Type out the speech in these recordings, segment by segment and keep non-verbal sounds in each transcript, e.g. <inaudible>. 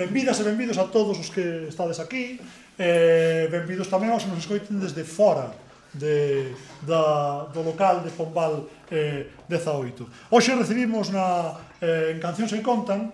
Benvidas e benvidos a todos os que estades aquí, eh, benvidos tamén aos que nos escoiten desde fora de, da, do local de Pombal eh, 18. Hoxe recibimos na, eh, en Cancións en Contan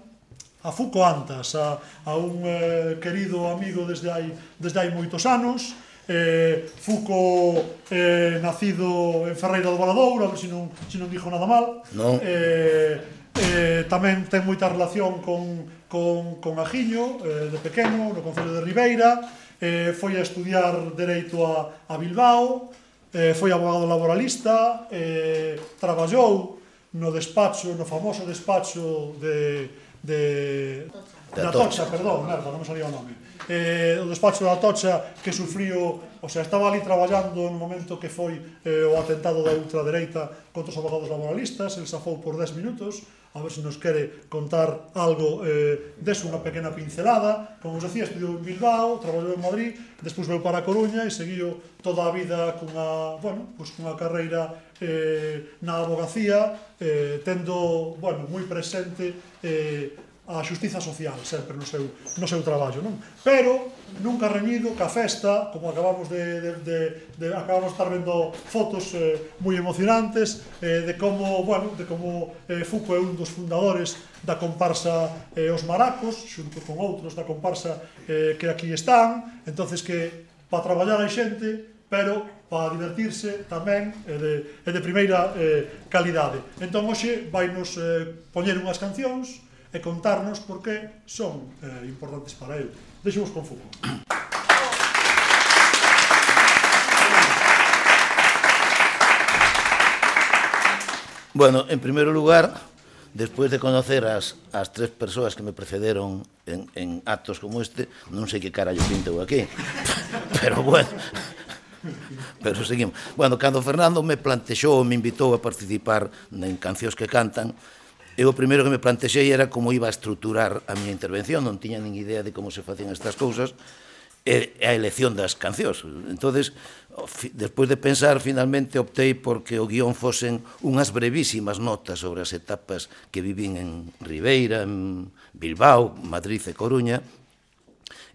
a Fuco Antas, a, a un eh, querido amigo desde hai, desde hai moitos anos, eh, Fuco eh, nacido en Ferreira do Valadouro, se non, se non dixo nada mal. No. Eh, eh, tamén ten moita relación con con, con Ajiño, eh, de pequeno, no Concello de Ribeira, eh, foi a estudiar Dereito a, a Bilbao, eh, foi abogado laboralista, eh, traballou no despacho, no famoso despacho de, de, da, da Tocha, tocha perdón, merda, non me salía o nome. Eh, o despacho da Tocha que sufriu, o sea, estaba ali traballando no momento que foi eh, o atentado da ultradereita contra os abogados laboralistas, el safou por 10 minutos, a ver se nos quere contar algo eh, deso, unha pequena pincelada. Como vos decía, estudiou en Bilbao, traballou en Madrid, despois veu para a Coruña e seguiu toda a vida cunha, bueno, pois cunha carreira eh, na abogacía, eh, tendo, bueno, moi presente eh, a xustiza social sempre no seu, no seu traballo, non? Pero nunca reñido ca festa, como acabamos de, de, de, de acabamos de estar vendo fotos eh, moi emocionantes eh, de como, bueno, de como eh, Fuco é un dos fundadores da comparsa eh, Os Maracos, xunto con outros da comparsa eh, que aquí están, entonces que para traballar hai xente, pero para divertirse tamén é de, é de primeira eh, calidade. Entón, hoxe, vainos eh, poñer unhas cancións e contarnos por que son eh, importantes para el. Deixemos con fútbol. Bueno, en primeiro lugar, despois de conocer as, as tres persoas que me precederon en, en actos como este, non sei que carallo pinteu aquí, <laughs> pero bueno, <laughs> pero seguimos. Bueno, cando Fernando me plantexou, me invitou a participar en Cancións que Cantan, Eu o primeiro que me plantexei era como iba a estruturar a miña intervención, non tiña nin idea de como se facían estas cousas, e a elección das cancións. Entonces, despois de pensar, finalmente optei porque o guión fosen unhas brevísimas notas sobre as etapas que vivín en Ribeira, en Bilbao, Madrid e Coruña,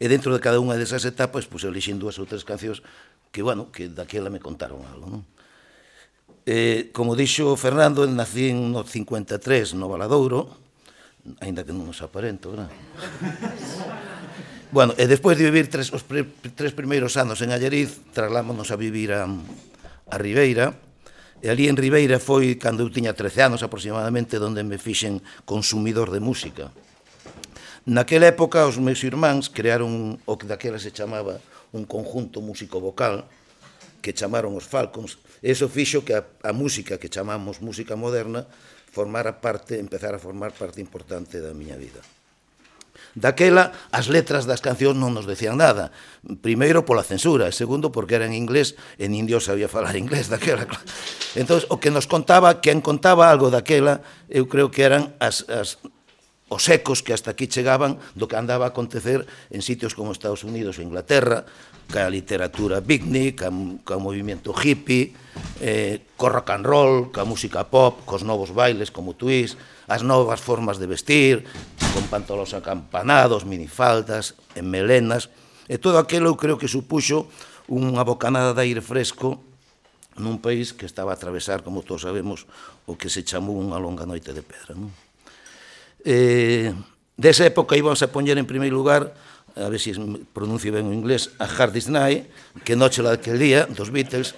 e dentro de cada unha desas etapas, pois, elixen dúas ou tres cancións que, bueno, que daquela me contaron algo, non? Eh, como dixo Fernando, nací en no 53 no Valadouro, aínda que non nos aparento, gran. <laughs> bueno, e despois de vivir tres, os pre, tres primeiros anos en Alleriz, traslámonos a vivir a, a Ribeira, E ali en Ribeira foi cando eu tiña 13 anos aproximadamente donde me fixen consumidor de música. Naquela época os meus irmáns crearon o que daquela se chamaba un conjunto músico vocal que chamaron os Falcons, eso fixo que a, a música que chamamos música moderna formara parte, empezara a formar parte importante da miña vida. Daquela, as letras das cancións non nos decían nada. Primeiro, pola censura, e segundo, porque era en inglés, e nin Dios sabía falar <laughs> inglés daquela. Entón, o que nos contaba, quen contaba algo daquela, eu creo que eran as, as os ecos que hasta aquí chegaban do que andaba a acontecer en sitios como Estados Unidos ou Inglaterra, ca literatura beatnik, ca, ca movimento hippie, eh, co rock and roll, ca música pop, cos novos bailes como twist, as novas formas de vestir, con pantalóns acampanados, minifaldas, en melenas, e todo aquilo creo que supuxo unha bocanada de aire fresco nun país que estaba a atravesar, como todos sabemos, o que se chamou unha longa noite de pedra. Non? Eh, desa época íbamos a poñer en primeiro lugar a ver se si pronuncio ben o inglés, a Hard Day's Night, que noche aquel día, dos Beatles,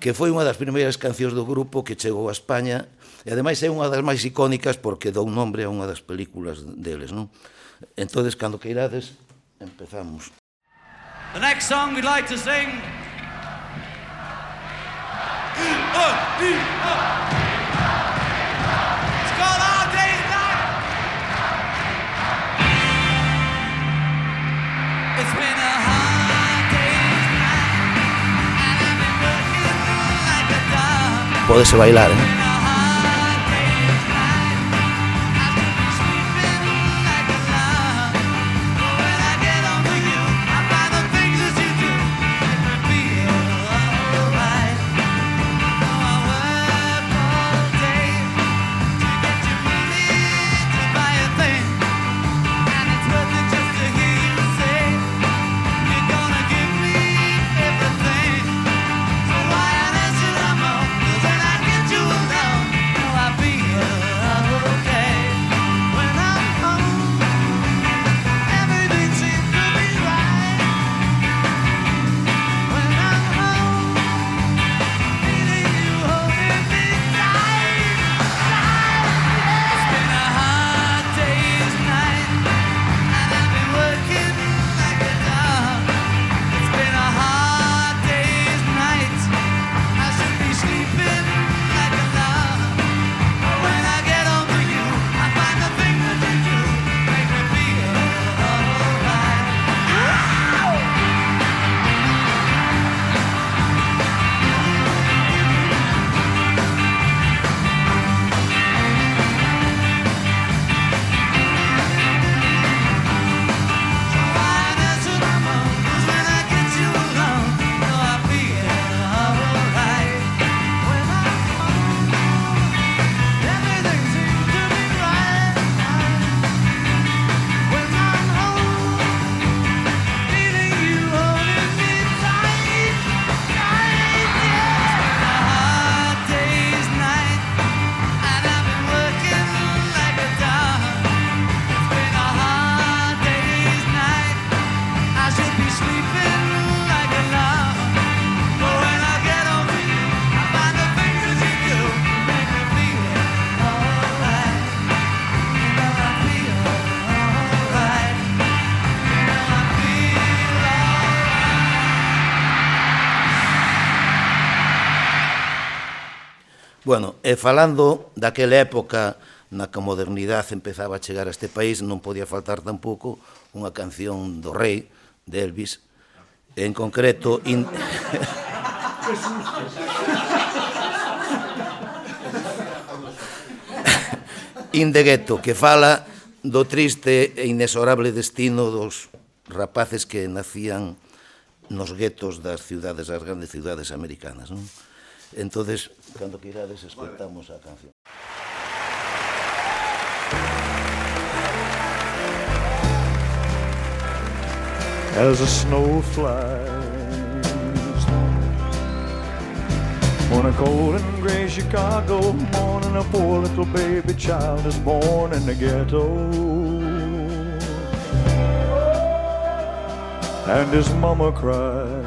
que foi unha das primeiras cancións do grupo que chegou a España, e ademais é unha das máis icónicas porque dou nombre a unha das películas deles, non? Entonces, cando que irades, empezamos. The next song we'd like to sing... E. podés bailar. ¿eh? E falando daquela época na que a modernidade empezaba a chegar a este país, non podía faltar tampouco unha canción do rei, de Elvis, en concreto... In... <laughs> in the Ghetto, que fala do triste e inexorable destino dos rapaces que nacían nos guetos das ciudades, das grandes ciudades americanas. Non? entonces cando a canción. as the snow flies. On a cold and gray Chicago morning, a poor little baby child is born in the ghetto. And his mama cries.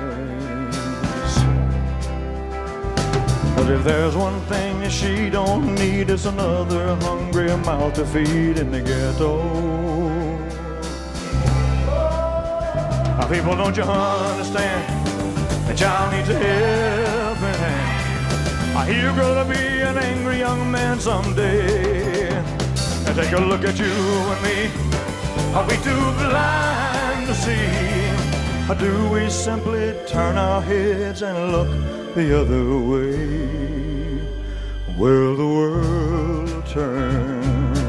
But if there's one thing that she don't need, it's another hungry mouth to feed in the ghetto. Now, people, don't you understand? The child needs a helping hand. I hear you're gonna be an angry young man someday. And take a look at you and me. Are we too blind to see? Or do we simply turn our heads and look the other way? Where the world turns.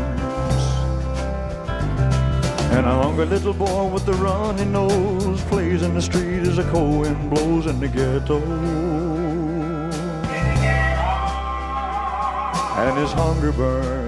And a hungry little boy with a runny nose plays in the street as a cold wind blows in the ghetto. And his hunger burns.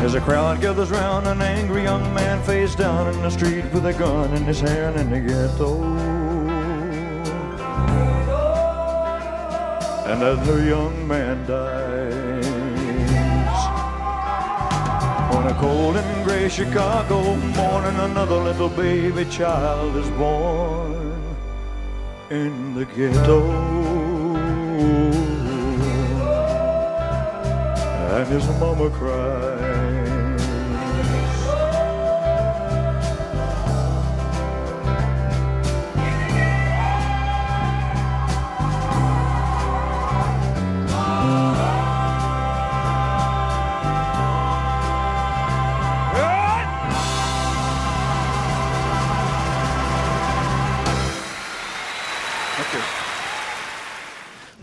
As a crowd gathers round, an angry young man face down in the street with a gun in his hand in the ghetto. And as the young man dies, on a cold and gray Chicago morning, another little baby child is born in the ghetto. And his mama cries.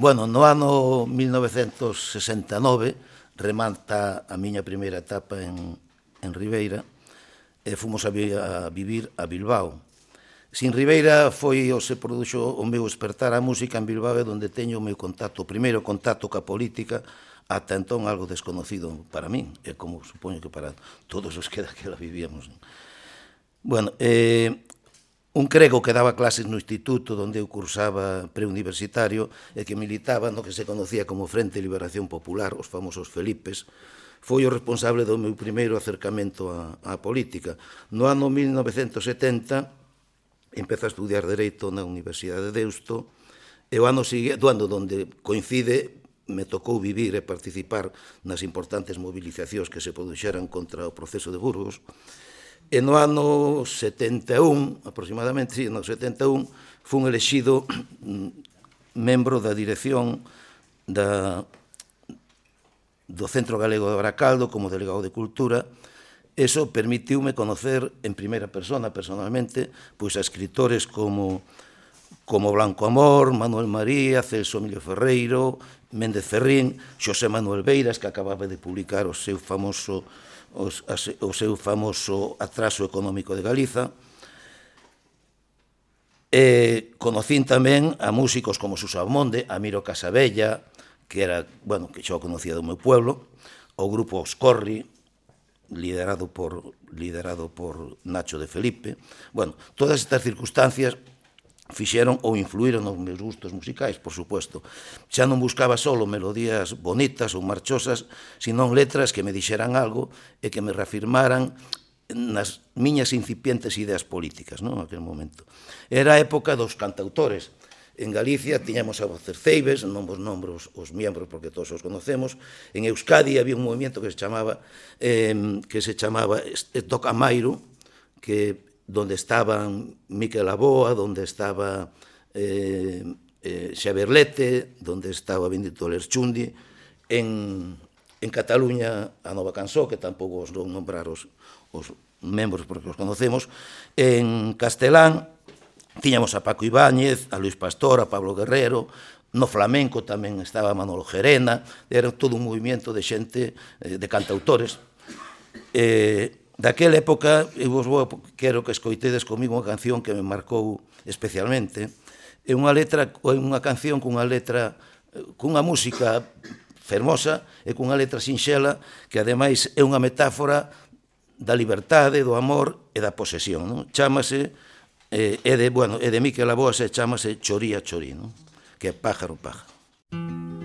Bueno, no ano 1969 remata a miña primeira etapa en, en Ribeira e fomos a, vi, a vivir a Bilbao. Sin Ribeira foi o se produxo o meu despertar a música en Bilbao onde teño o meu contacto, o primeiro contacto ca política, ata entón algo desconocido para min, e como supoño que para todos os que daquela vivíamos. Bueno, eh, Un crego que daba clases no instituto onde eu cursaba preuniversitario e que militaba no que se conocía como Frente de Liberación Popular, os famosos Felipes, foi o responsable do meu primeiro acercamento á, á política. No ano 1970 empeza a estudiar Dereito na Universidade de Deusto e o ano seguinte, do ano onde coincide me tocou vivir e participar nas importantes mobilizacións que se produxeran contra o proceso de Burgos, E no ano 71, aproximadamente, sí, no 71, fun elexido mm, membro da dirección da, do Centro Galego de Bracaldo como delegado de Cultura, Eso permitiume conocer en primeira persona, personalmente, pois a escritores como como Blanco Amor, Manuel María, Celso Emilio Ferreiro, Méndez Ferrín, Xosé Manuel Beiras, que acababa de publicar o seu famoso os, as, o seu famoso atraso económico de Galiza, E conocín tamén a músicos como Susa Monde, a Miro Casabella, que era, bueno, que xa o conocía do meu pueblo, o grupo Oscorri, liderado por liderado por Nacho de Felipe. Bueno, todas estas circunstancias fixeron ou influíron nos meus gustos musicais, por suposto. Xa non buscaba solo melodías bonitas ou marchosas, senón letras que me dixeran algo e que me reafirmaran nas miñas incipientes ideas políticas, non, aquel momento. Era a época dos cantautores. En Galicia tiñamos a voces ceibes, non vos nombro os, os miembros porque todos os conocemos. En Euskadi había un movimento que se chamaba eh, que se chamaba Estocamairo, que donde estaban Miquel Aboa, donde estaba eh, eh, Xaberlete, donde estaba Benito Lerchundi, en, en Cataluña a Nova Cansó, que tampouco os non nombrar os, os membros porque os conocemos, en Castelán tiñamos a Paco Ibáñez, a Luis Pastor, a Pablo Guerrero, no flamenco tamén estaba Manolo Gerena, era todo un movimento de xente, eh, de cantautores, eh, Daquela época, eu vos vou, quero que escoitedes comigo unha canción que me marcou especialmente. É unha letra, é unha canción cunha letra, cunha música fermosa e cunha letra sinxela que ademais é unha metáfora da libertade, do amor e da posesión. Non? Chámase, eh, é de, bueno, é de Miquel Aboas e chámase Choría Chorí, non? que é pájaro pájaro.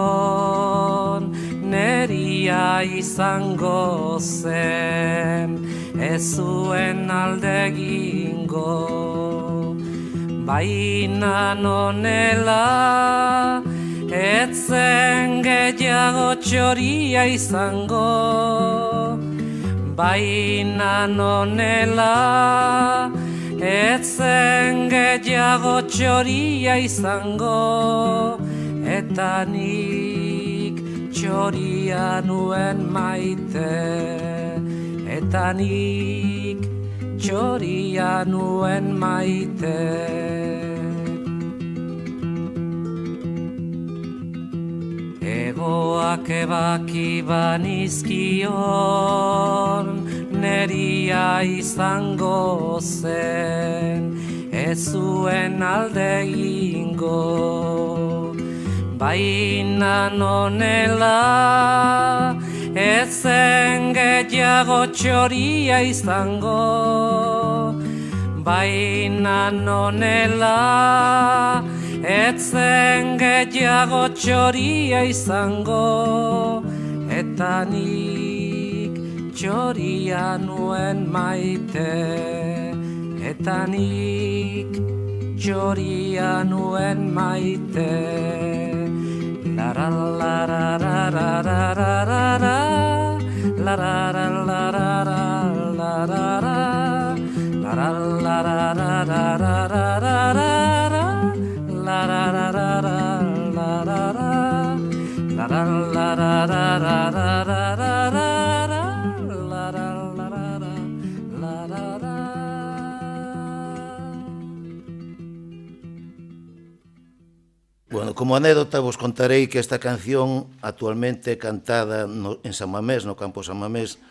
Banizkion Neria izango zen Ez zuen alde egingo. Baina nonela Etzen gehiago txoria izango. Baina nonela Etzen gehiago txoria izango. Eta nik txoria nuen maite Eta nik txoria nuen maite. Egoak ebaki banizkion, neria izango zen, ez zuen alde ingo. Baina nonela, ezen gehiago txoria izango. Baina nonela, etzen gehiago txoria izango. Eta nik txoria nuen maite. Eta nik txoria nuen maite. La la la la la la la la la. La la la la la la la la La la la la la la la la la. La la la la la da da da da la da da la da la da da da da Bueno, como anécdota vos contarei que esta canción actualmente é cantada no, en San Mamés, no campo San Mamés,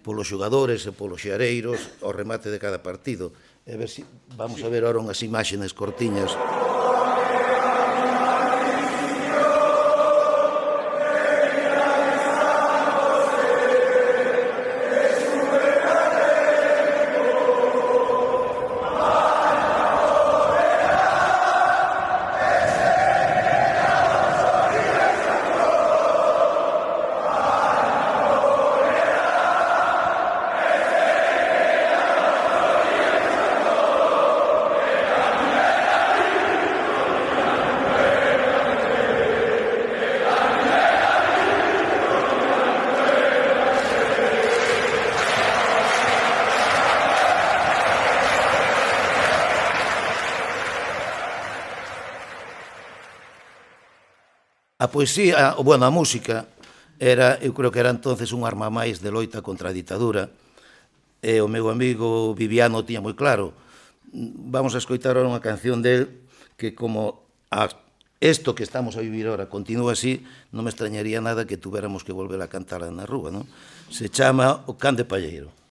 polos xogadores e polos xareiros ao remate de cada partido. E ver si, vamos sí. a ver ahora unhas imágenes cortiñas. poesía, ah, o bueno, a música era, eu creo que era entonces un arma máis de loita contra a ditadura. E o meu amigo Viviano tiña moi claro. Vamos a escoitar unha canción del que como a isto que estamos a vivir ahora continúa así, non me extrañaría nada que tuviéramos que volver a cantar na rúa, non? Se chama O Can de Palleiro.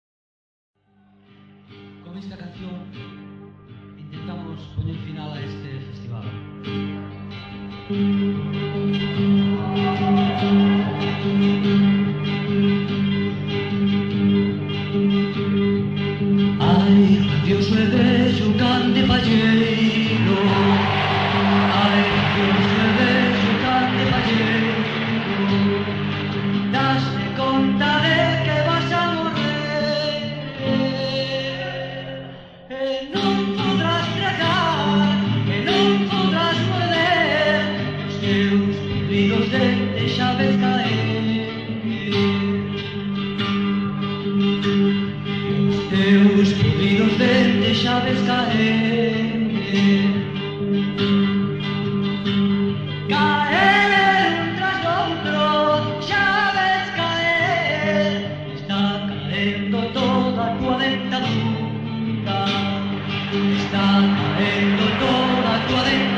Está cayendo toda tu adentro.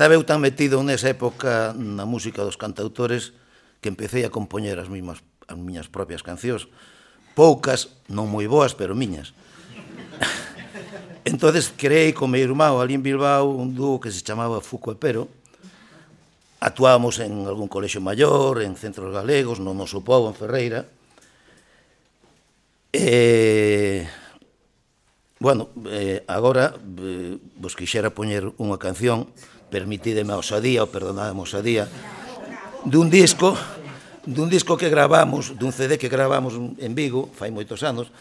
Estaba eu tan metido nesa época na música dos cantautores que empecé a compoñer as, mismas, as miñas propias cancións. Poucas, non moi boas, pero miñas. <laughs> entonces creei con meu irmão ali en Bilbao un dúo que se chamaba Fuco e Pero. Actuábamos en algún colexo maior, en centros galegos, no noso povo, en Ferreira. E... Bueno, eh, agora eh, vos quixera poñer unha canción permitideme a osadía, ou perdonademe a osadía, dun disco dun disco que gravamos, dun CD que gravamos en Vigo, fai moitos anos,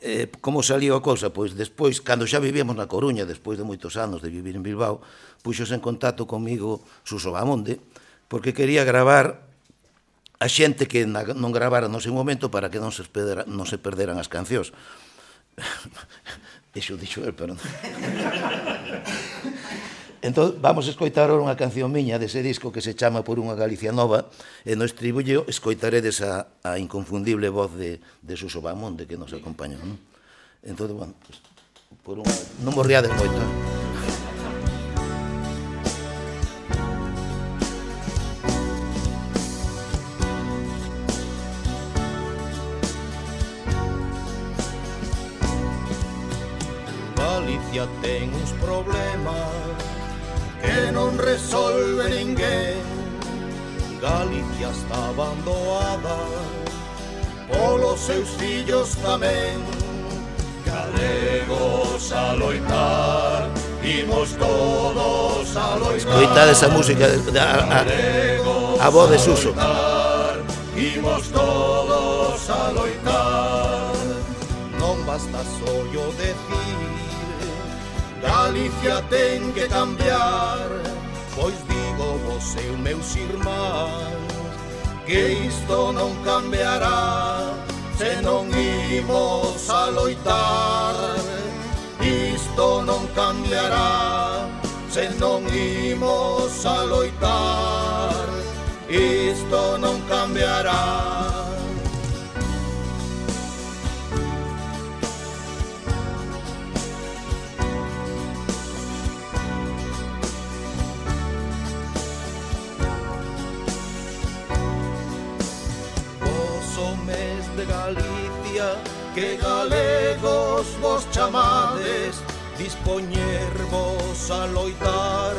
eh, como saliu a cousa? Pois despois, cando xa vivíamos na Coruña, despois de moitos anos de vivir en Bilbao, puxos en contacto comigo Suso Bamonde, porque quería gravar a xente que na, non gravara no seu momento para que non se, perdera, non se perderan as cancións. <laughs> Eso dixo el, pero non. <laughs> Entón, vamos escoitar ahora unha canción miña dese disco que se chama Por unha Galicia Nova, e no estribullo escoitaredes a, a inconfundible voz de, de Suso Bamonde que nos acompaña. Non? Entón, bueno, pues, por unha... non morriades moito. Non? Galicia ten uns problemas que non resolve ninguém. Galicia está abandonada polos seus fillos tamén. Galegos a loitar, imos todos a loitar. Escoitad esa música, a, a, a, a voz de Suso. Imos todos a loitar, non basta só yo decir Galicia ten que cambiar. Pois digo vos e meus irmáns Que isto non cambiará Se non imos a loitar Isto non cambiará Se non imos a loitar Isto non cambiará. que galegos vos chamades, dispoñervos a loitar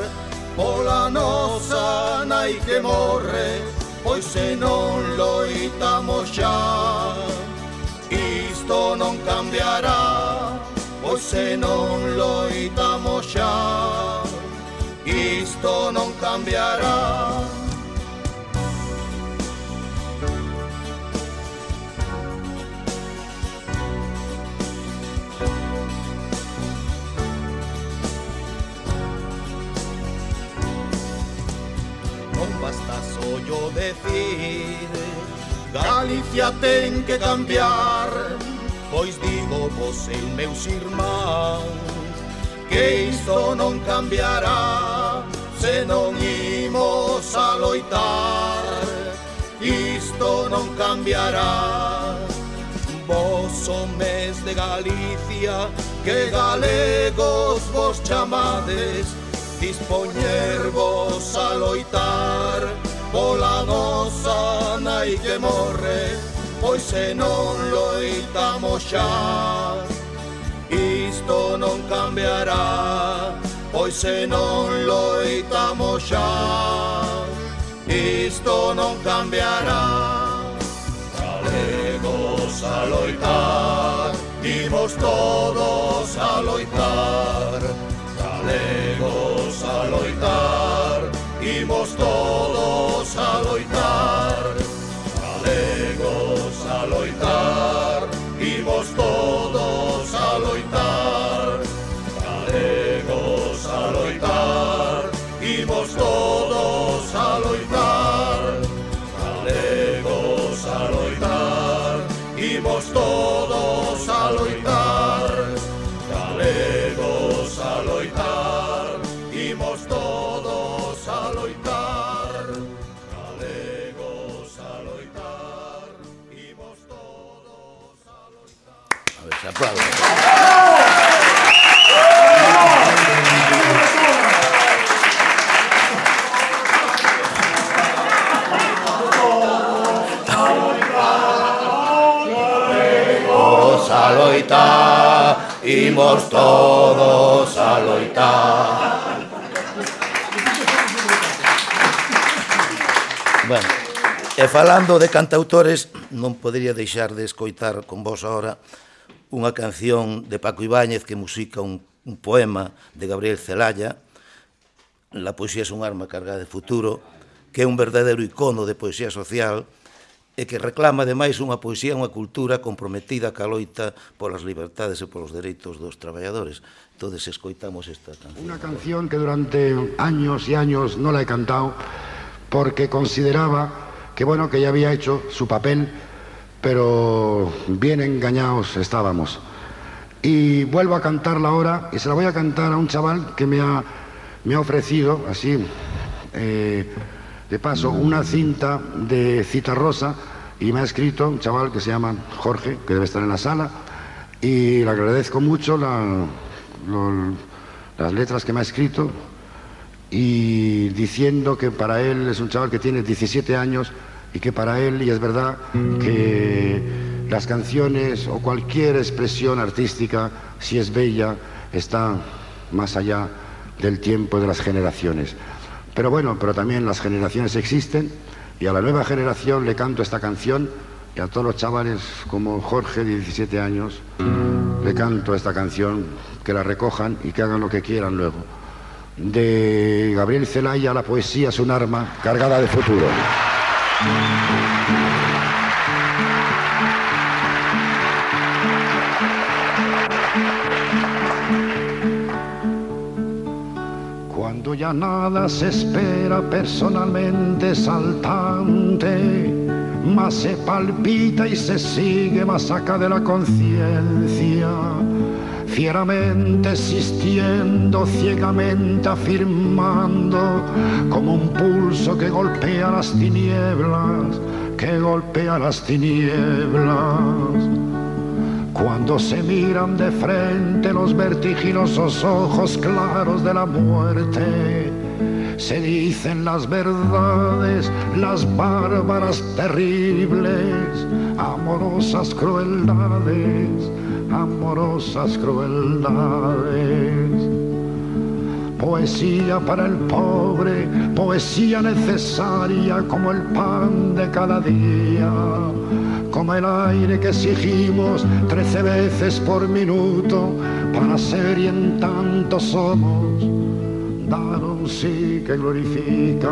pola nosa nai que morre, pois se non loitamos xa, isto non cambiará, pois se non loitamos xa, isto non cambiará. yo decir Galicia ten que cambiar Pois digo vos e meus irmáns Que isto non cambiará Se non imos a loitar Isto non cambiará Vos homes de Galicia Que galegos vos chamades Dispoñervos a loitar volano sanai que morre, poi se non lo itamo già, isto non cambierà, poi se non lo itamo già, isto non cambierà. Galegos a loitar, dimos todos a loitar, galegos a loitar. loitar, imos todos a loitar. Bueno, e falando de cantautores, non podería deixar de escoitar con vos ahora unha canción de Paco Ibáñez que musica un, un poema de Gabriel Celaya, La poesía é un arma cargada de futuro, que é un verdadeiro icono de poesía social, e que reclama ademais unha poesía e unha cultura comprometida ca loita polas libertades e polos dereitos dos traballadores. Entonces escoitamos esta canción. Una canción que durante años y años no la he cantado porque consideraba que bueno que ya había hecho su papel, pero bien engañados estábamos. Y vuelvo a cantarla ahora y se la voy a cantar a un chaval que me ha, me ha ofrecido así eh, de paso una cinta de cita rosa y me ha escrito un chaval que se llama Jorge, que debe estar en la sala, y le agradezco mucho las letras que me ha escrito y diciendo que para él es un chaval que tiene 17 años y que para él, y es verdad, que las canciones o cualquier expresión artística, si es bella, está más allá del tiempo y de las generaciones. Pero bueno, pero también las generaciones existen Y a la nueva generación le canto esta canción y a todos los chavales como Jorge, de 17 años, le canto esta canción, que la recojan y que hagan lo que quieran luego. De Gabriel Celaya, la poesía es un arma cargada de futuro. Ya nada se espera personalmente saltante, más se palpita y se sigue más acá de la conciencia, fieramente existiendo, ciegamente afirmando, como un pulso que golpea las tinieblas, que golpea las tinieblas. Cuando se miran de frente los vertiginosos ojos claros de la muerte, se dicen las verdades, las bárbaras terribles, amorosas crueldades, amorosas crueldades. Poesía para el pobre, poesía necesaria como el pan de cada día, como el aire que exigimos trece veces por minuto para ser y en tanto somos, dar un sí que glorifica.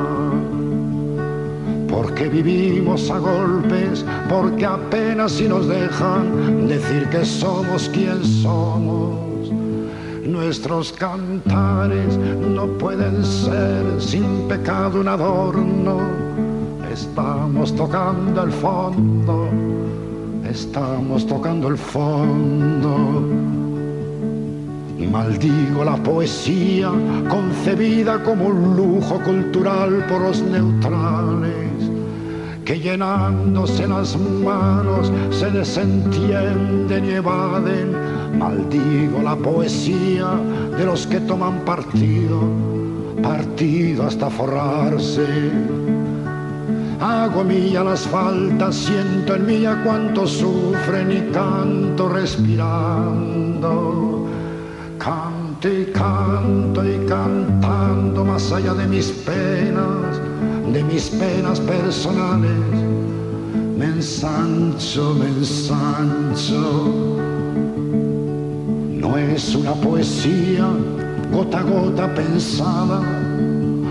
Porque vivimos a golpes, porque apenas si nos dejan decir que somos quien somos. Nuestros cantares no pueden ser sin pecado un adorno. Estamos tocando el fondo, estamos tocando el fondo. Maldigo la poesía concebida como un lujo cultural por los neutrales que llenándose las manos se desentienden y evaden. Maldigo la poesía de los que toman partido, partido hasta forrarse. Hago mía las faltas, siento en mía cuánto sufren y canto respirando. Canto y canto y cantando más allá de mis penas, de mis penas personales. Me ensancho, me ensancho. No es una poesía gota a gota pensada,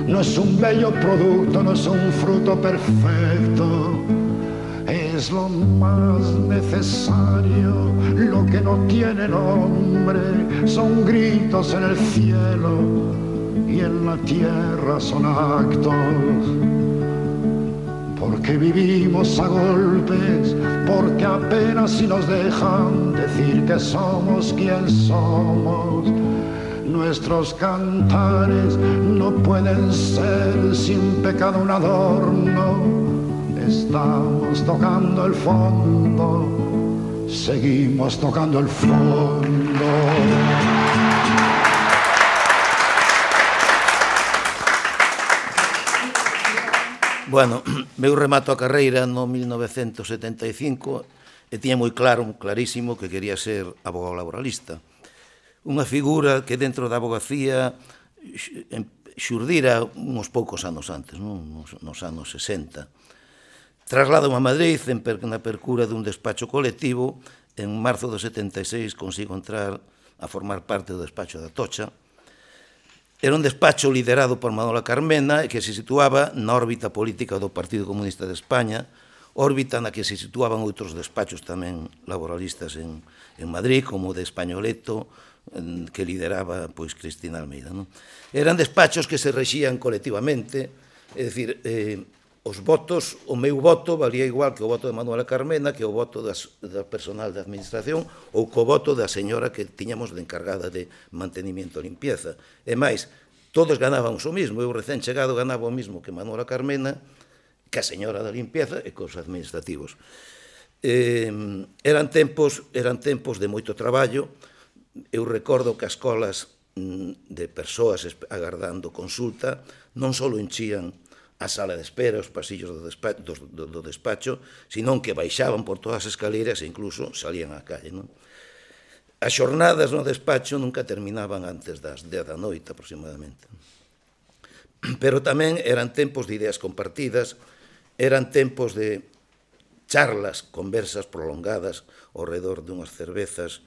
no es un bello producto, no es un fruto perfecto. Es lo más necesario, lo que no tiene nombre, son gritos en el cielo y en la tierra son actos. Porque vivimos a golpes, porque apenas si nos dejan decir que somos quien somos. Nuestros cantares no pueden ser sin pecado un adorno. Estamos tocando el fondo, seguimos tocando el fondo. Bueno, <clears throat> meu remato a carreira no 1975 e tiña moi claro, clarísimo, que quería ser abogado laboralista. Unha figura que dentro da abogacía xurdira uns poucos anos antes, non? Nos, nos anos 60. Traslado a Madrid en per, na percura dun despacho colectivo, en marzo do 76 consigo entrar a formar parte do despacho da Tocha, Era un despacho liderado por Manuela Carmena que se situaba na órbita política do Partido Comunista de España, órbita na que se situaban outros despachos tamén laboralistas en, en Madrid, como o de Españoleto, en, que lideraba pois Cristina Almeida. Non? Eran despachos que se rexían colectivamente, é dicir, eh, os votos, o meu voto valía igual que o voto de Manuela Carmena, que o voto das, da personal da administración ou co voto da señora que tiñamos de encargada de mantenimiento e limpieza. E máis, todos ganábamos o mismo, eu recén chegado ganaba o mismo que Manuela Carmena, que a señora da limpieza e cos administrativos. Eh, eran tempos, eran tempos de moito traballo, eu recordo que as colas mm, de persoas agardando consulta non só enchían a sala de espera, os pasillos do despacho, do, do, do despacho, senón que baixaban por todas as escaleiras e incluso salían á calle. Non? As xornadas no despacho nunca terminaban antes das 10 da noite aproximadamente. Pero tamén eran tempos de ideas compartidas, eran tempos de charlas, conversas prolongadas ao redor dunhas cervezas,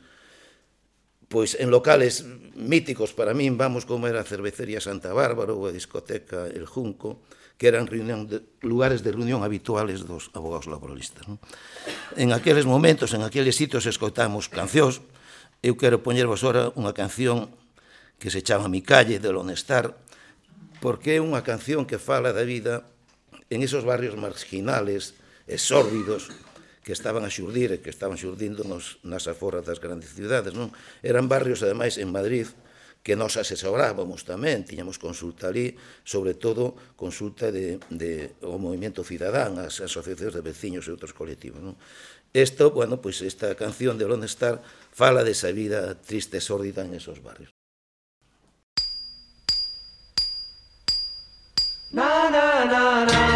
pois en locales míticos para min, vamos como era a cervecería Santa Bárbara ou a discoteca El Junco, que eran reunión de, lugares de reunión habituales dos abogados laboralistas. Non? En aqueles momentos, en aqueles sitios, escoitamos cancións. Eu quero poñervos ora unha canción que se chama Mi calle, del Honestar, porque é unha canción que fala da vida en esos barrios marginales e sórbidos que estaban a xurdir e que estaban xurdindo nos, nas aforas das grandes ciudades. Non? Eran barrios, ademais, en Madrid, que nós asesorábamos tamén, tiñamos consulta ali, sobre todo consulta de, de o movimento cidadán, as asociacións de veciños e outros colectivos. Non? Esto, bueno, pois pues esta canción de Lone Star fala desa vida triste e sórdida en esos barrios. na na na na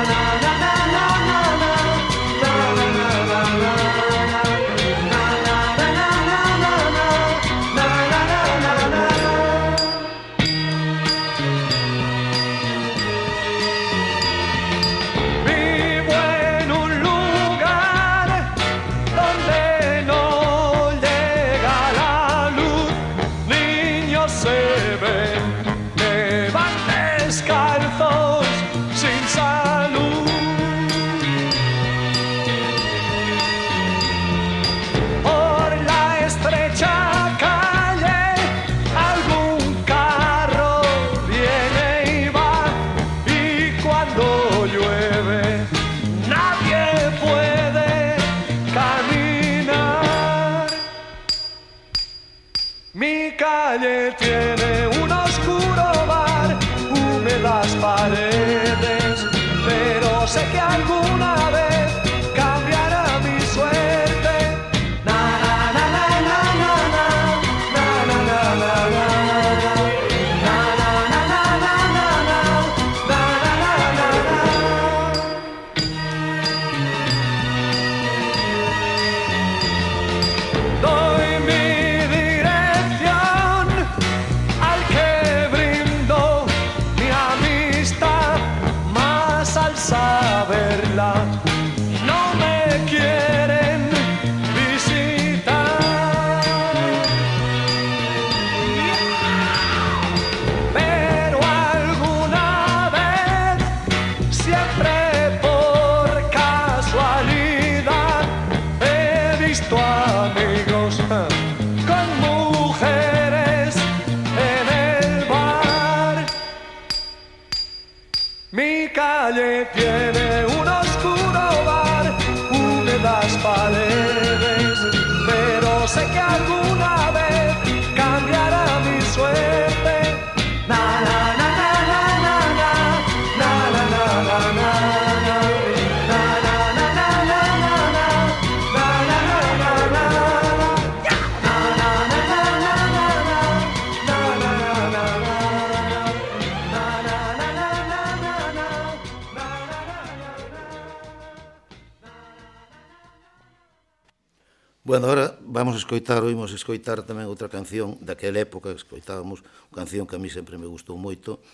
Bueno, ahora vamos a escoitar, oímos escoitar tamén outra canción daquela época, escoitábamos unha canción que a mí sempre me gustou moito,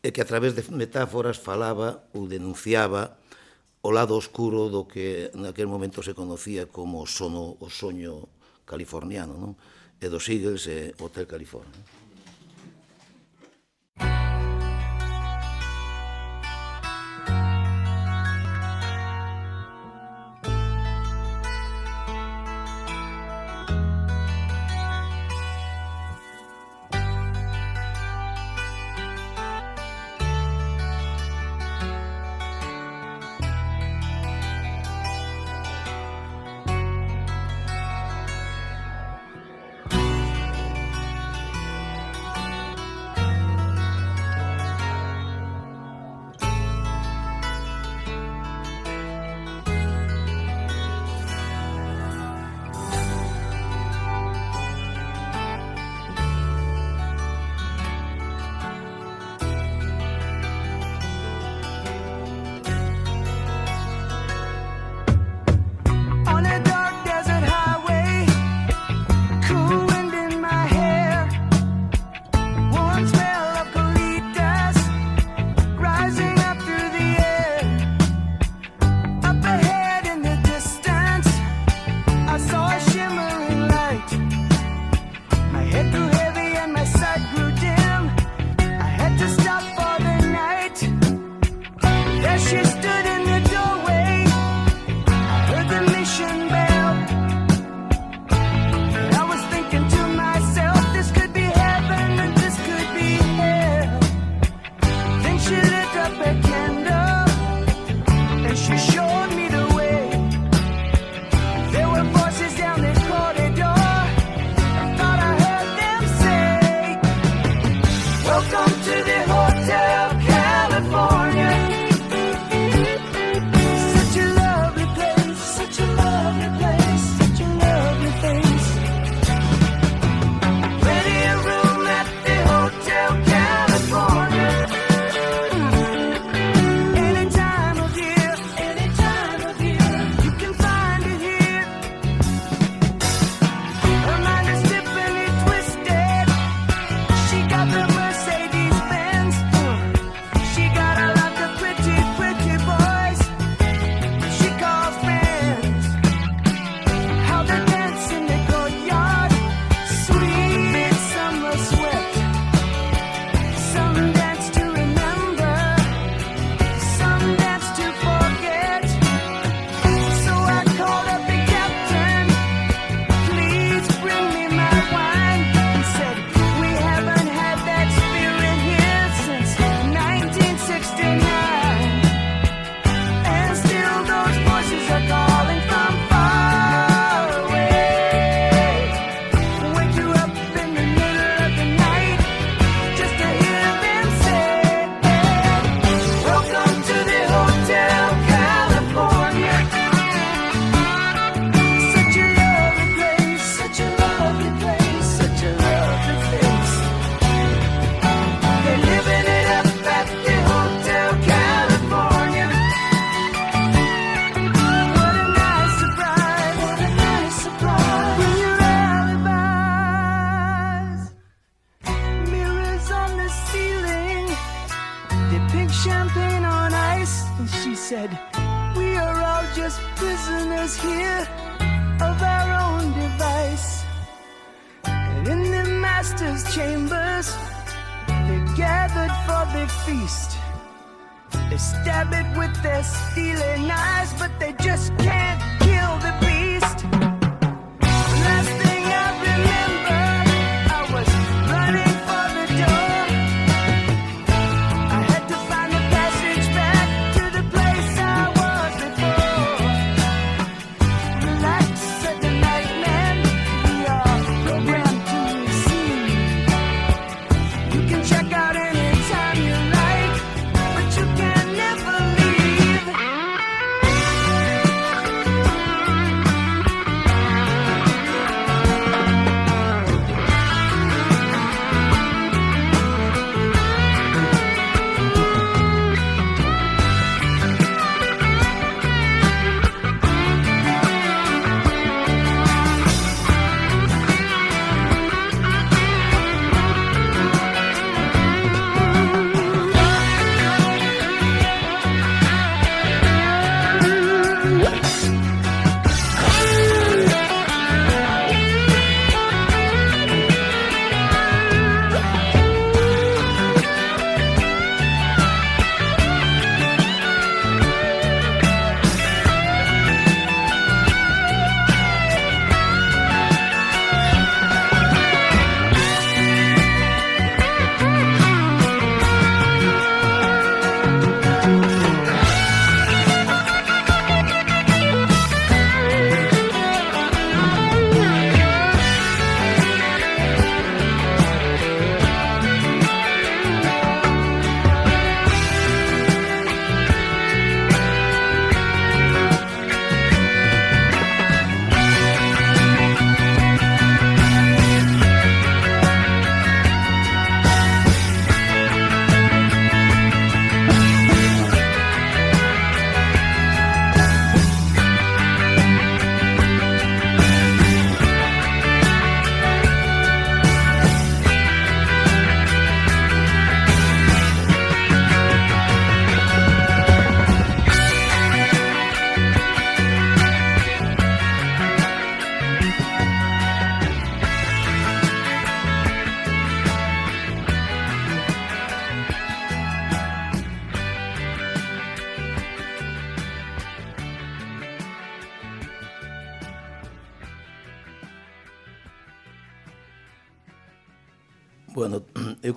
e que a través de metáforas falaba ou denunciaba o lado oscuro do que naquel momento se conocía como sono, o soño californiano, non? e dos Eagles e Hotel California.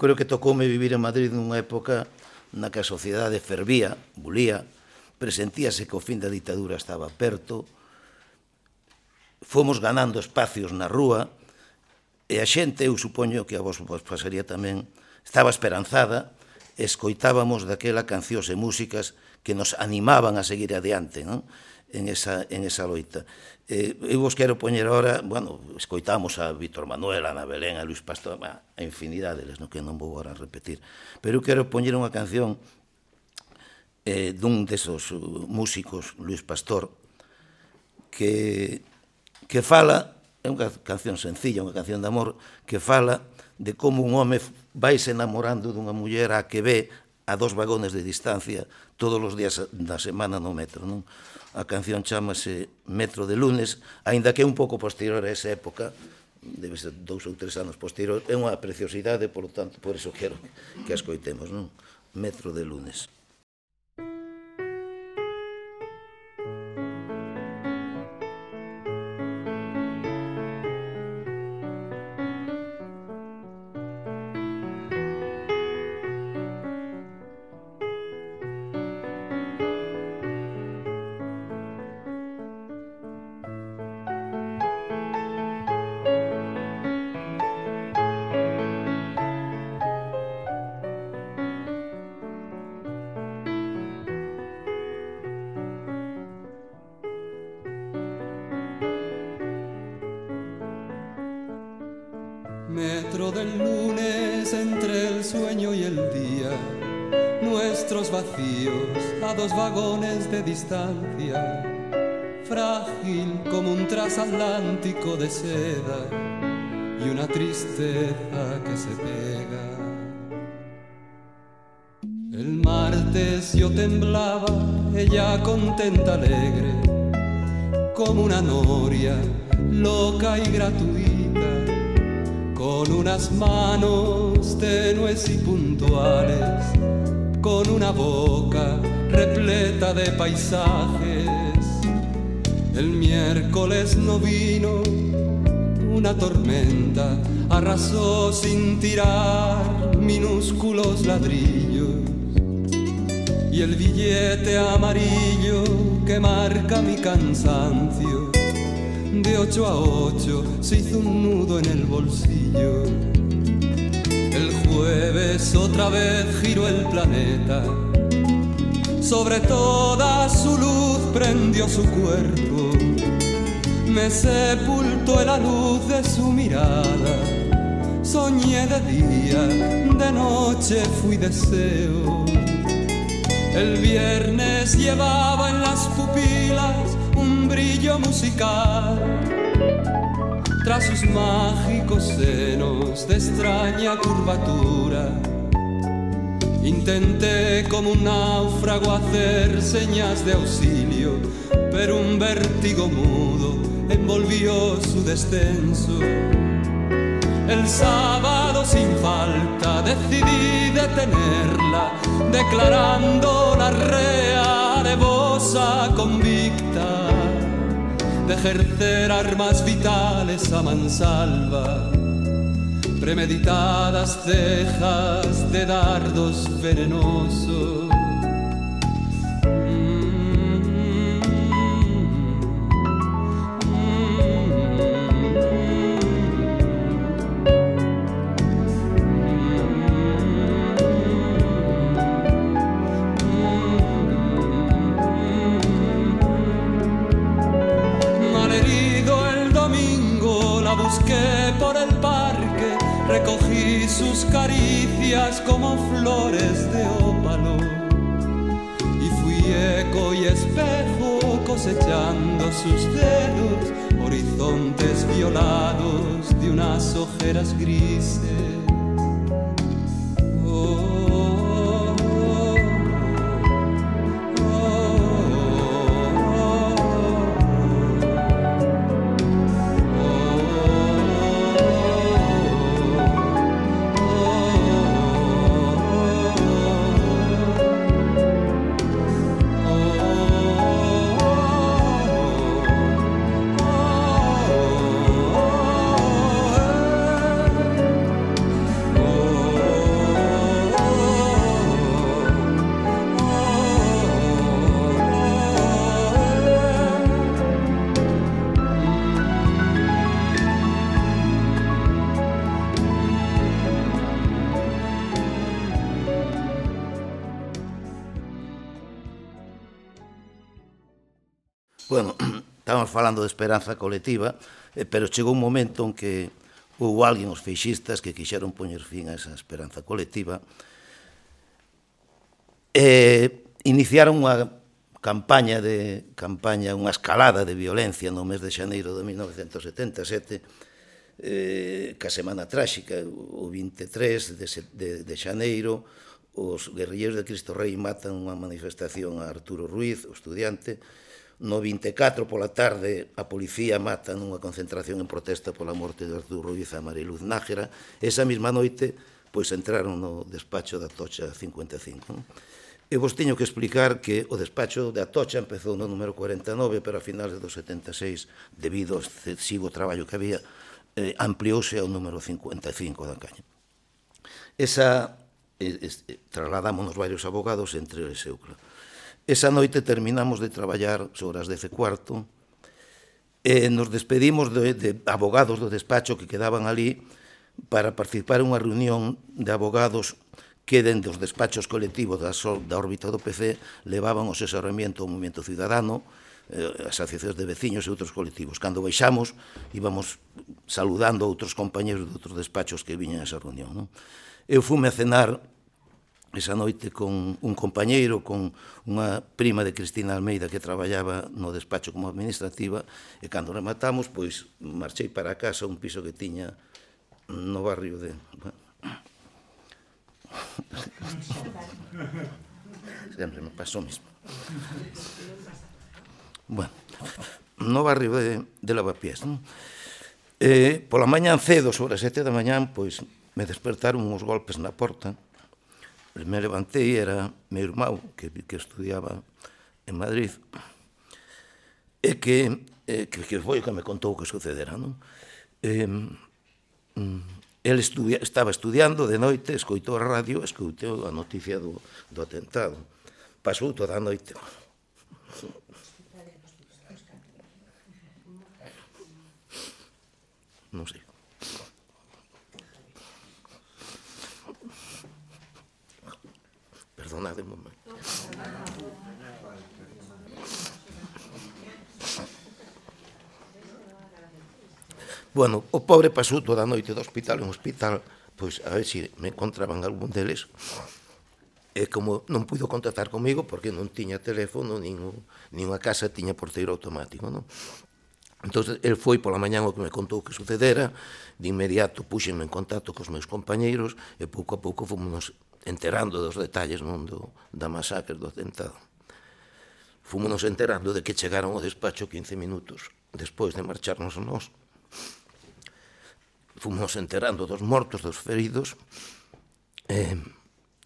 creo que tocoume vivir en Madrid nunha época na que a sociedade fervía, bulía, presentíase que o fin da ditadura estaba perto, fomos ganando espacios na rúa, e a xente, eu supoño que a vos, vos pasaría tamén, estaba esperanzada, escoitábamos daquela cancións e músicas que nos animaban a seguir adiante non? en, esa, en esa loita. Eh, eu vos quero poñer ahora, bueno, escoitamos a Víctor Manuel, a Ana Belén, a Luis Pastor, a infinidade deles, no que non vou agora repetir. Pero eu quero poñer unha canción eh, dun desos uh, músicos, Luis Pastor, que, que fala, é unha canción sencilla, unha canción de amor, que fala de como un home vai se enamorando dunha muller a que ve a dos vagones de distancia todos os días eh, da semana no metro, non? A canción chamase Metro de Lunes, aínda que é un pouco posterior a esa época, debe ser dous ou tres anos posterior, é unha preciosidade, por tanto, por eso quero que a escoitemos, non? Metro de Lunes. Manos tenues y puntuales, con una boca repleta de paisajes. El miércoles no vino, una tormenta arrasó sin tirar minúsculos ladrillos. Y el billete amarillo que marca mi cansancio, de ocho a ocho se hizo un nudo en el bolsillo. El jueves otra vez giró el planeta, sobre toda su luz prendió su cuerpo, me sepultó en la luz de su mirada. Soñé de día, de noche fui deseo. El viernes llevaba en las pupilas un brillo musical. Tras sus mágicos senos de extraña curvatura, intenté como un náufrago hacer señas de auxilio, pero un vértigo mudo envolvió su descenso. El sábado sin falta decidí detenerla, declarando la rea alevosa convicta de ejercer armas vitales a mansalva, premeditadas cejas de dardos venenosos. Flores de ópalo. Y fui eco y espejo cosechando sus dedos, horizontes violados de unas ojeras grises. Oh, falando de esperanza colectiva, eh, pero chegou un momento en que houve alguén, os feixistas, que quixeron poñer fin a esa esperanza colectiva, eh, iniciaron unha campaña de campaña, unha escalada de violencia no mes de xaneiro de 1977 eh, que a semana tráxica, o 23 de, de, de xaneiro, os guerrilleiros de Cristo Rei matan unha manifestación a Arturo Ruiz, o estudiante, No 24 pola tarde a policía mata nunha concentración en protesta pola morte de Arturo Ruiz a Mariluz Nájera. Esa mesma noite pois entraron no despacho da Tocha 55. Non? E vos teño que explicar que o despacho da Tocha empezou no número 49, pero a finales do 76, debido ao excesivo traballo que había, eh, ampliouse ao número 55 da Caña. Esa, eh, eh, trasladámonos varios abogados entre eles eu, claro Esa noite terminamos de traballar sobre as 10 e cuarto, e nos despedimos de, de abogados do despacho que quedaban ali para participar en unha reunión de abogados que dende os despachos colectivos da, da órbita do PC levaban o asesoramiento ao Movimento Ciudadano, eh, as asociacións de veciños e outros colectivos. Cando baixamos, íbamos saludando a outros compañeros de outros despachos que viñan a esa reunión. Non? Eu fume a cenar esa noite con un compañeiro, con unha prima de Cristina Almeida que traballaba no despacho como administrativa, e cando rematamos, pois marchei para a casa un piso que tiña no barrio de... <laughs> Sempre me pasou mismo. Bueno, no barrio de, de Lavapiés. Non? Eh, pola mañan cedo, sobre as sete da mañan, pois me despertaron uns golpes na porta, me levantei, era meu irmão que, que estudiaba en Madrid, e que, eh, que, que foi o que me contou o que sucedera, non? Eh, el mm, estudia, estaba estudiando de noite, escoitou a radio, escoitou a noticia do, do atentado. Pasou toda a noite. Non sei. perdonad un momento. Bueno, o pobre pasou toda a noite do hospital en hospital, pois a ver se me encontraban algún deles. E como non puido contactar comigo porque non tiña teléfono, nin, nin a casa tiña porteiro automático, non? Entón, el foi pola mañán o que me contou que sucedera, de inmediato puxenme en contacto cos meus compañeiros e pouco a pouco fomos enterando dos detalles non, do, da masacre do atentado. Fúmonos enterando de que chegaron ao despacho 15 minutos despois de marcharnos nós. Fúmonos enterando dos mortos, dos feridos. E,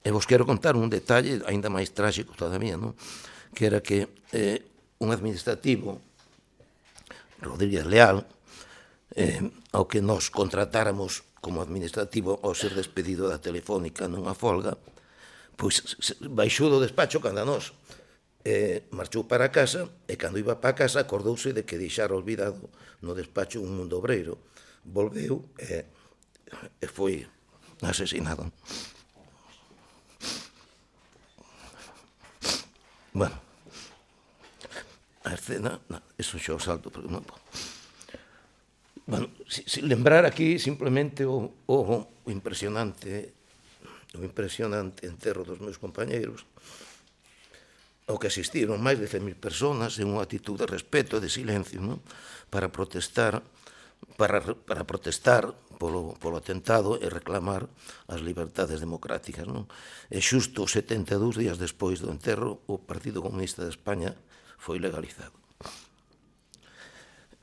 e vos quero contar un detalle aínda máis trágico todavía, non? que era que eh, un administrativo, Rodríguez Leal, eh, ao que nos contratáramos como administrativo ao ser despedido da Telefónica nunha folga, pois baixou do despacho cando a nós. Eh, marchou para casa e cando iba para casa acordouse de que deixara olvidado no despacho un mundo obreiro. Volveu e, e foi asesinado. Bueno, a escena, no, eso xa o salto, porque non, Bueno, si, si lembrar aquí simplemente o, o, o impresionante o impresionante enterro dos meus compañeiros ao que asistiron máis de 100.000 personas en unha actitud de respeto e de silencio non? para protestar para, para protestar polo, polo atentado e reclamar as libertades democráticas. Non? E xusto 72 días despois do enterro, o Partido Comunista de España foi legalizado.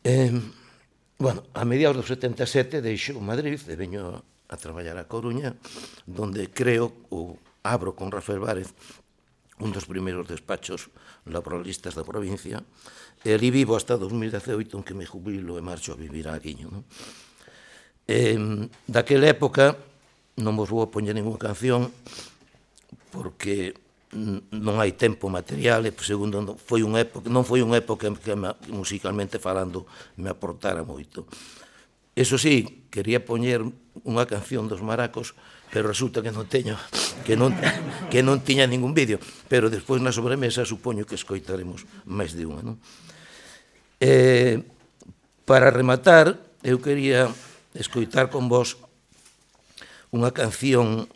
Eh, Bueno, a mediados do 77 deixo Madrid e veño a traballar a Coruña, donde creo ou abro con Rafael Várez un dos primeiros despachos laboralistas da provincia, e ali vivo hasta 2018, en que me jubilo e marcho a vivir a Guiño. Non? E, daquela época, non vos vou a poñer ninguna canción, porque non hai tempo material e segundo foi unha época, non foi unha época que musicalmente falando me aportara moito. Eso sí, quería poñer unha canción dos maracos, pero resulta que non teño que non que non tiña ningún vídeo, pero despois na sobremesa supoño que escoitaremos máis de unha, non? Eh, para rematar, eu quería escoitar con vos unha canción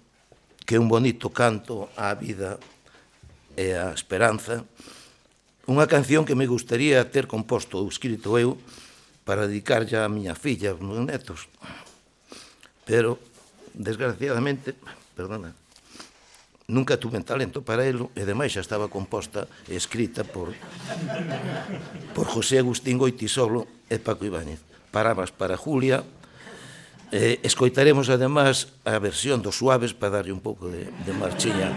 que é un bonito canto á vida e a esperanza, unha canción que me gustaría ter composto ou escrito eu para dedicarlle a miña filla, aos meus netos. Pero, desgraciadamente, perdona, nunca tuve talento para elo e demais xa estaba composta e escrita por por José Agustín Goitisolo e Paco Ibáñez. Parabas para Julia, eh, escoitaremos además a versión dos suaves para darlle un pouco de, de marchiña.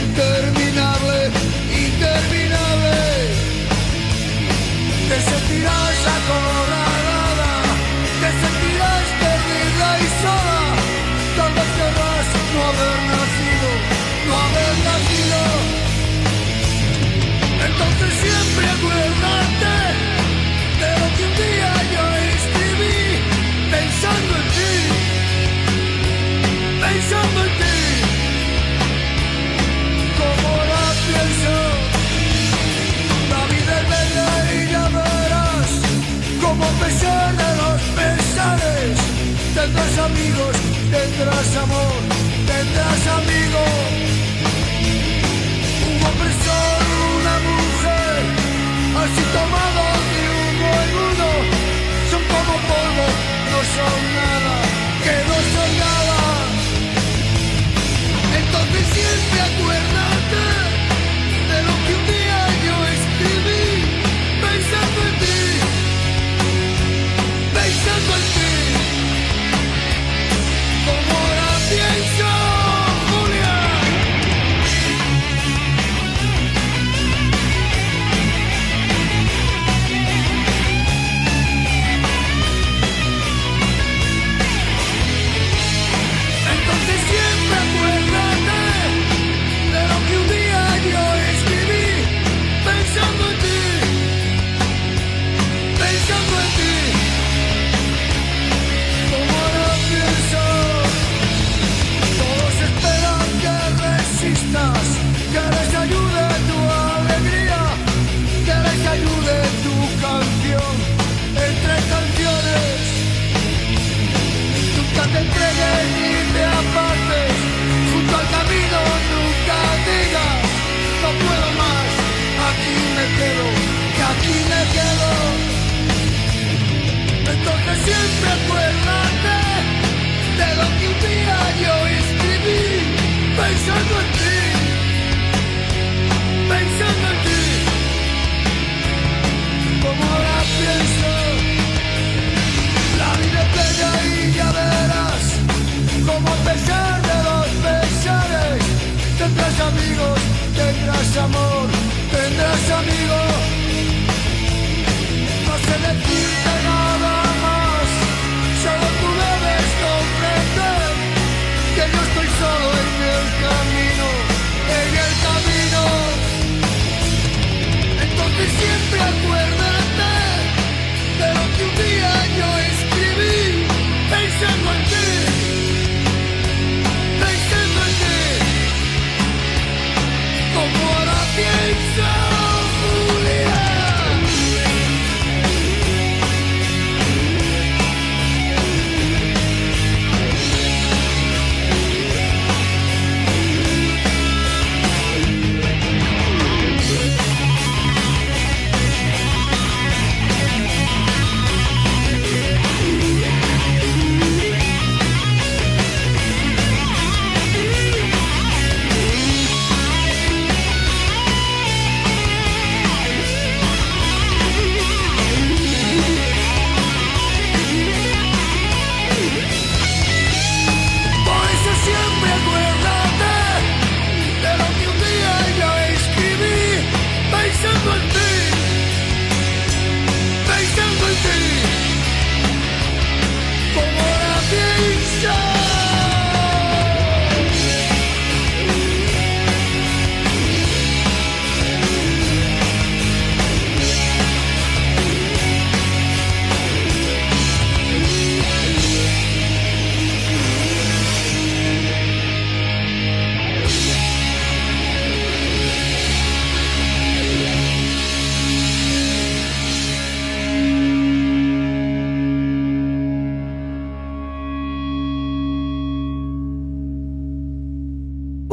Interminable, interminable. Te sentirás acorralada, y sola. Tal vez querrás no haber nacido, no haber nacido. Entonces siempre acuérdate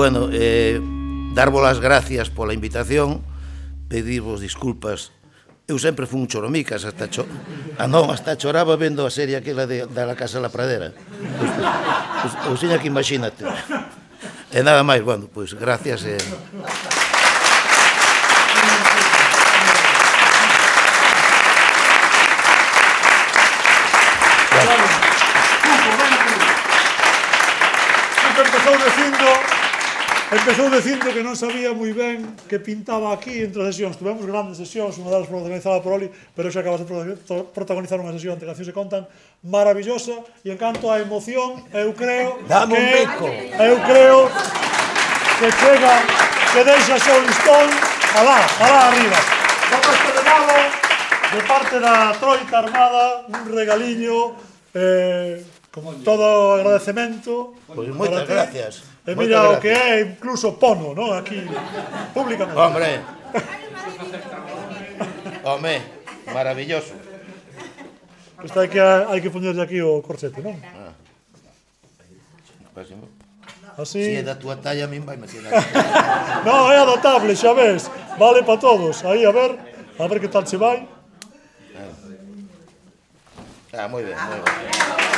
bueno, eh, darvos as gracias pola invitación, pedirvos disculpas Eu sempre fui un choromicas, hasta cho... ah, non, hasta choraba vendo a serie aquela de, da la Casa la Pradera. Pois, pois, pois, que imagínate. E nada máis, bueno, pois gracias. Eh... Empezou dicindo que non sabía moi ben que pintaba aquí entre sesións. Tivemos grandes sesións, unha delas protagonizada por Oli, pero xa acabas de protagonizar unha sesión te cancións se contan maravillosa e en canto á emoción, eu creo <laughs> Dame que, un. Eu creo que chega que deixa o listón alá, alá arriba. Vamos regalo de parte da Troita Armada, un regaliño eh, con todo o agradecemento. Pois pues moitas gracias. E mira o que é, incluso pono, non? Aquí, públicamente. Hombre. Home, maravilloso. Está hai que hai que poñerlle aquí o corsete, non? Ah. Así. Si é da tua talla, a min vai me quedar. <laughs> No, é adaptable, xa ves. Vale para todos. Aí, a ver, a ver que tal se vai. Ah, moi ben, moi ben.